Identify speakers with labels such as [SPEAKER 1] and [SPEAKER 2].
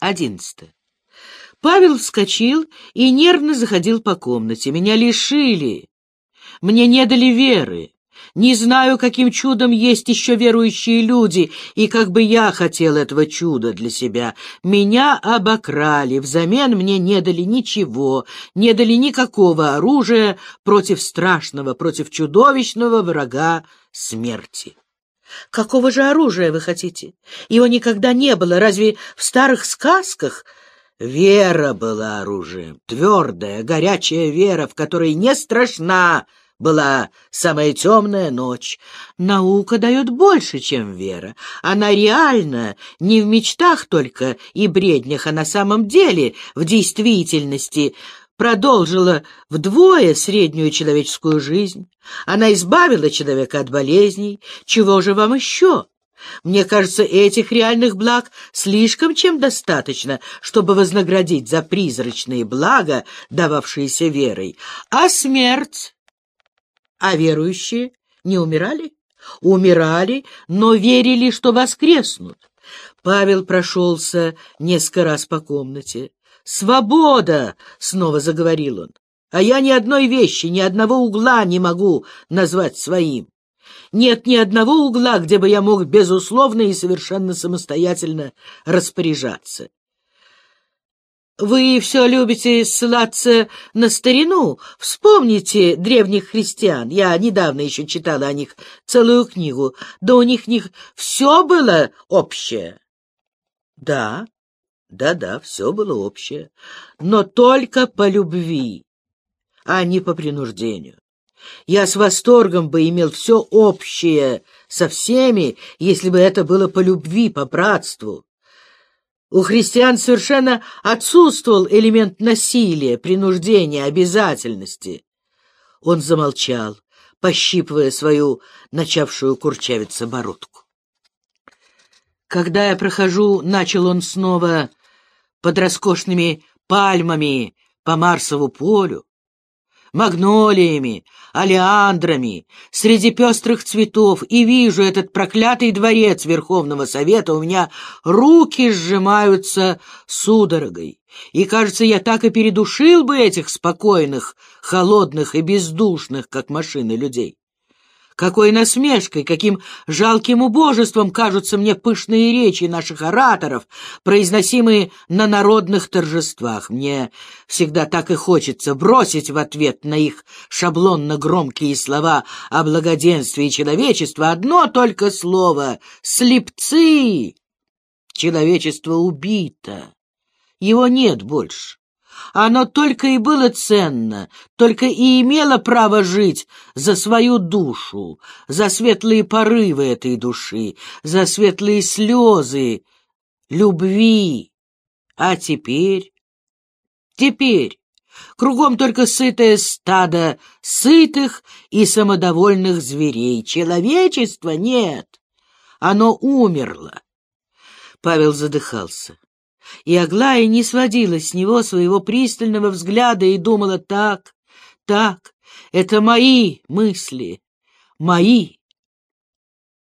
[SPEAKER 1] Одиннадцатое. Павел вскочил и нервно заходил по комнате. Меня лишили. Мне не дали веры. Не знаю, каким чудом есть еще верующие люди, и как бы я хотел этого чуда для себя. Меня обокрали, взамен мне не дали ничего, не дали никакого оружия против страшного, против чудовищного врага смерти. Какого же оружия вы хотите? Его никогда не было, разве в старых сказках? Вера была оружием, твердая, горячая вера, в которой не страшна была самая темная ночь. Наука дает больше, чем вера. Она реальна, не в мечтах только и бреднях, а на самом деле, в действительности, продолжила вдвое среднюю человеческую жизнь. Она избавила человека от болезней. Чего же вам еще? Мне кажется, этих реальных благ слишком чем достаточно, чтобы вознаградить за призрачные блага, дававшиеся верой. А смерть а верующие не умирали? Умирали, но верили, что воскреснут. Павел прошелся несколько раз по комнате. «Свобода!» — снова заговорил он. «А я ни одной вещи, ни одного угла не могу назвать своим. Нет ни одного угла, где бы я мог безусловно и совершенно самостоятельно распоряжаться. Вы все любите ссылаться на старину. Вспомните древних христиан. Я недавно еще читала о них целую книгу. Да у них них все было общее. Да, да-да, все было общее. Но только по любви, а не по принуждению. Я с восторгом бы имел все общее со всеми, если бы это было по любви, по братству. У христиан совершенно отсутствовал элемент насилия, принуждения, обязательности. Он замолчал, пощипывая свою начавшую курчавиться бородку. Когда я прохожу, начал он снова под роскошными пальмами по Марсову полю, магнолиями, алиандрами, среди пестрых цветов, и вижу этот проклятый дворец Верховного Совета, у меня руки сжимаются судорогой, и, кажется, я так и передушил бы этих спокойных, холодных и бездушных, как машины, людей. Какой насмешкой, каким жалким убожеством кажутся мне пышные речи наших ораторов, произносимые на народных торжествах. Мне всегда так и хочется бросить в ответ на их шаблонно громкие слова о благоденствии человечества одно только слово — «слепцы». Человечество убито. Его нет больше. Оно только и было ценно, только и имело право жить за свою душу, за светлые порывы этой души, за светлые слезы, любви. А теперь... Теперь кругом только сытое стадо сытых и самодовольных зверей. Человечества нет, оно умерло. Павел задыхался и Аглая не сводила с него своего пристального взгляда и думала так, так, это мои мысли, мои.